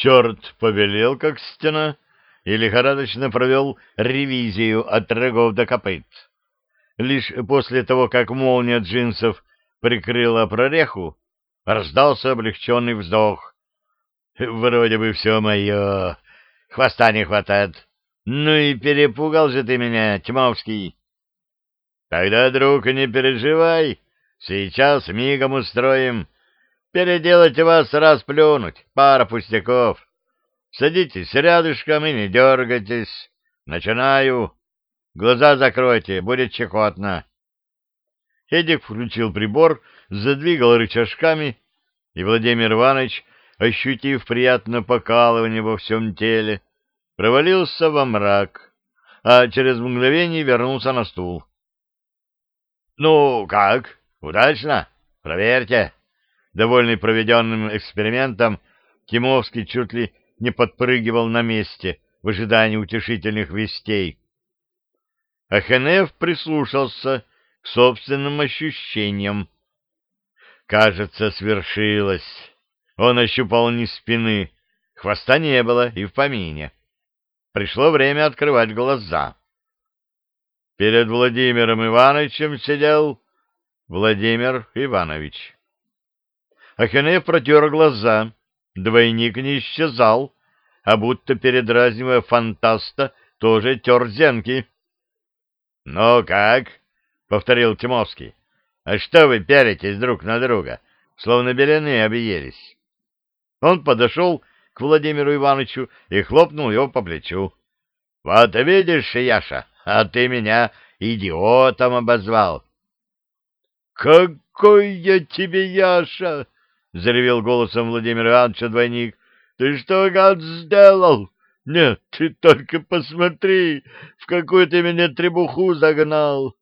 Черт повелел, как стена, и лихорадочно провел ревизию от рогов до копыт. Лишь после того, как молния джинсов прикрыла прореху, раздался облегченный вздох. Вроде бы все мое, хвоста не хватает. Ну и перепугал же ты меня, Тьмовский. Тогда, друг, не переживай, сейчас мигом устроим. Переделать вас раз плюнуть, пара пустяков. Садитесь рядышком и не дергайтесь. Начинаю. Глаза закройте, будет чекотно. Эдик включил прибор, задвигал рычажками, и Владимир Иванович, ощутив приятное покалывание во всем теле, провалился во мрак, а через мгновение вернулся на стул. — Ну, как? Удачно? Проверьте. Довольный проведенным экспериментом, Тимовский чуть ли не подпрыгивал на месте в ожидании утешительных вестей. Ахенев прислушался к собственным ощущениям. Кажется, свершилось. Он ощупал низ спины. Хвоста не было и в помине. Пришло время открывать глаза. Перед Владимиром Ивановичем сидел Владимир Иванович. Ахенев протер глаза. Двойник не исчезал, а будто передразнивая фантаста, тоже тер зенки. — Ну как? — повторил Тимовский. — А что вы пялитесь друг на друга, словно белены объелись? Он подошел к Владимиру Ивановичу и хлопнул его по плечу. — Вот видишь, Яша, а ты меня идиотом обозвал. — Какой я тебе, Яша! — заревел голосом Владимир Ивановича двойник. — Ты что, гад, сделал? Нет, ты только посмотри, в какую ты меня требуху загнал.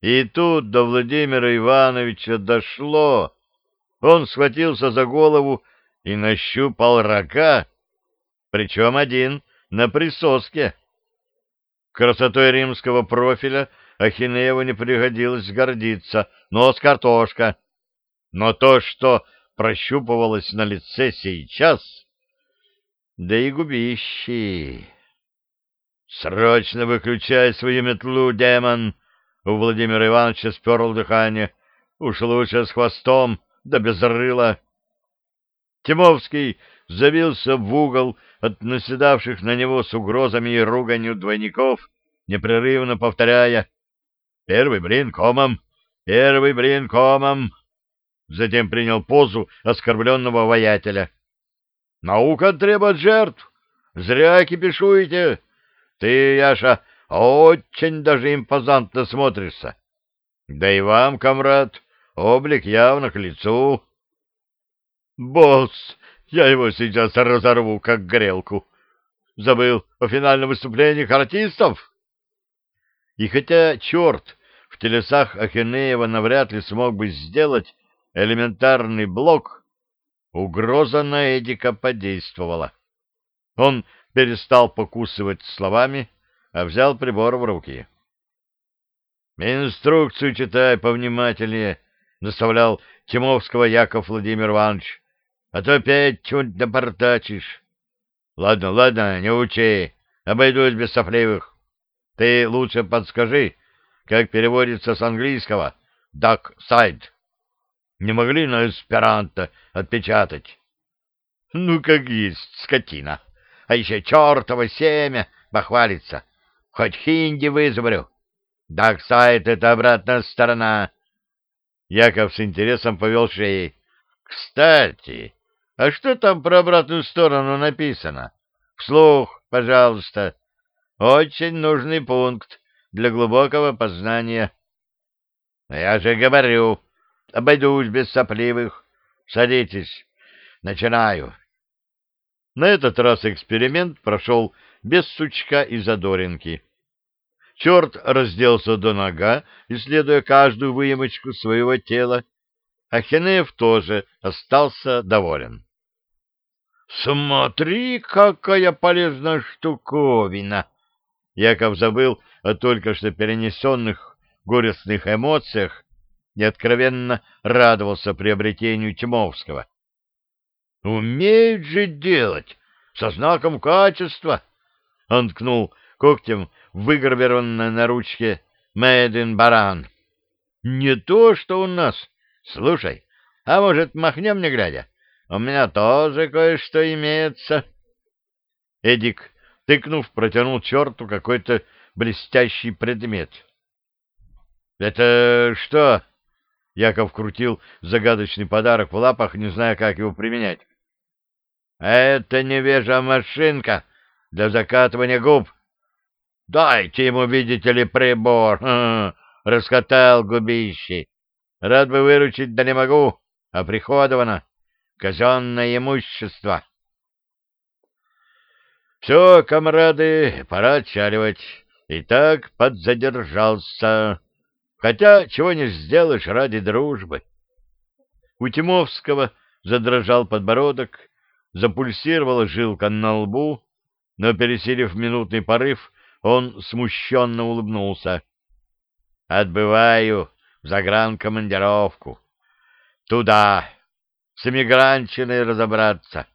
И тут до Владимира Ивановича дошло. Он схватился за голову и нащупал рога, причем один на присоске. Красотой римского профиля Ахинееву не пригодилось гордиться, нос картошка. Но то, что прощупывалось на лице сейчас, да и губищи. «Срочно выключай свою метлу, демон!» У Владимира Ивановича сперл дыхание. «Уж лучше с хвостом, да без рыла!» Тимовский завился в угол от наседавших на него с угрозами и руганью двойников, непрерывно повторяя «Первый блин комом! Первый блин комом!» Затем принял позу оскорбленного воятеля. «Наука требует жертв! Зря кипишуете! Ты, Яша, очень даже импозантно смотришься! Да и вам, комрад, облик явно к лицу!» «Босс, я его сейчас разорву, как грелку. Забыл о финальном выступлении артистов. И хотя черт в телесах Ахинеева навряд ли смог бы сделать элементарный блок, угроза на Эдика подействовала. Он перестал покусывать словами, а взял прибор в руки. «Инструкцию читай повнимательнее», — наставлял Тимовского Яков Владимир Иванович а то опять чего-нибудь напортачишь. Ладно, ладно, не учи, обойдусь без сопливых. Ты лучше подскажи, как переводится с английского «duck side». Не могли на эсперанто отпечатать? Ну, как есть, скотина. А еще чертово семя похвалится. Хоть хинди вызубрю. Даксайд — это обратная сторона. Яков с интересом повел шеей. Кстати, а что там про обратную сторону написано? Вслух, пожалуйста. Очень нужный пункт для глубокого познания. Я же говорю, обойдусь без сопливых. Садитесь. Начинаю. На этот раз эксперимент прошел без сучка и задоринки. Черт разделся до нога, исследуя каждую выемочку своего тела. Ахенеев тоже остался доволен. «Смотри, какая полезная штуковина!» Яков забыл о только что перенесенных горестных эмоциях и откровенно радовался приобретению Тимовского. Умеют же делать, со знаком качества. Он ткнул когтем выгравированное на ручке «Made in Баран». Не то, что у нас. Слушай, а может, махнем не глядя? У меня тоже кое-что имеется. Эдик, тыкнув, протянул черту какой-то блестящий предмет. — Это что? Яков крутил загадочный подарок в лапах, не зная, как его применять. — Это невежа машинка для закатывания губ. Дайте ему, видите ли, прибор. Раскатал губищи. Рад бы выручить, да не могу. Оприходовано. Казенное имущество. Все, комрады, пора отчаливать. И так подзадержался. Хотя, чего не сделаешь ради дружбы. У Тимовского задрожал подбородок, запульсировала жилка на лбу, но, пересилив минутный порыв, он смущенно улыбнулся. «Отбываю в загранкомандировку. Туда, с эмигрантчиной разобраться.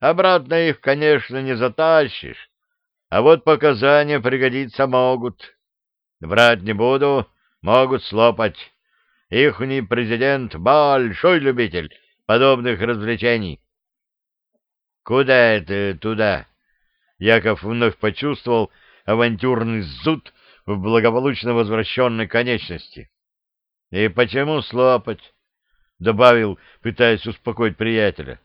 Обратно их, конечно, не затащишь, а вот показания пригодиться могут. Брать не буду, могут слопать. Ихний президент — большой любитель подобных развлечений. Куда это туда? Яков вновь почувствовал авантюрный зуд в благополучно возвращенной конечности. И почему слопать? Добавил, пытаясь успокоить приятеля.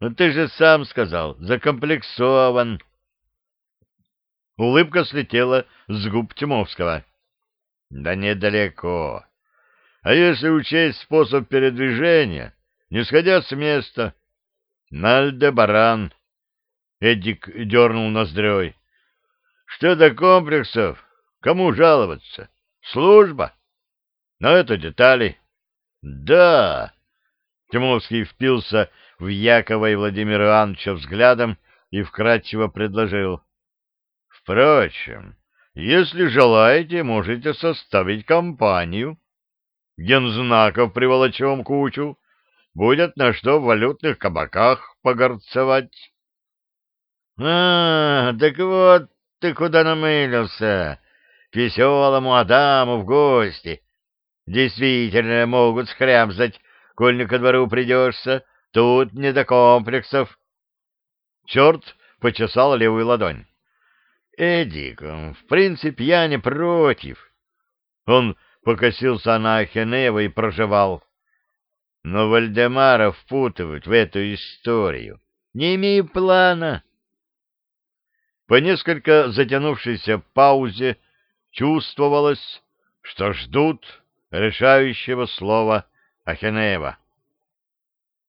Ну ты же сам сказал, закомплексован. Улыбка слетела с губ Тимовского. Да недалеко. А если учесть способ передвижения, не сходя с места, Нальдебаран. Эдик дернул ноздрёй. Что до комплексов, кому жаловаться? Служба. Но это детали. Да. Тимовский впился в Якова и Владимира Ивановича взглядом и вкратчиво предложил. Впрочем, если желаете, можете составить компанию. Гензнаков приволочем кучу. Будет на что в валютных кабаках погорцевать. — А, так вот ты куда намылился? К веселому Адаму в гости. Действительно могут скрябзать, коль не ко двору придешься. Тут не до комплексов. Черт почесал левую ладонь. Эдик, в принципе, я не против. Он покосился на Ахенева и проживал. Но Вальдемара впутывают в эту историю. Не имею плана. По несколько затянувшейся паузе чувствовалось, что ждут решающего слова Ахенеева.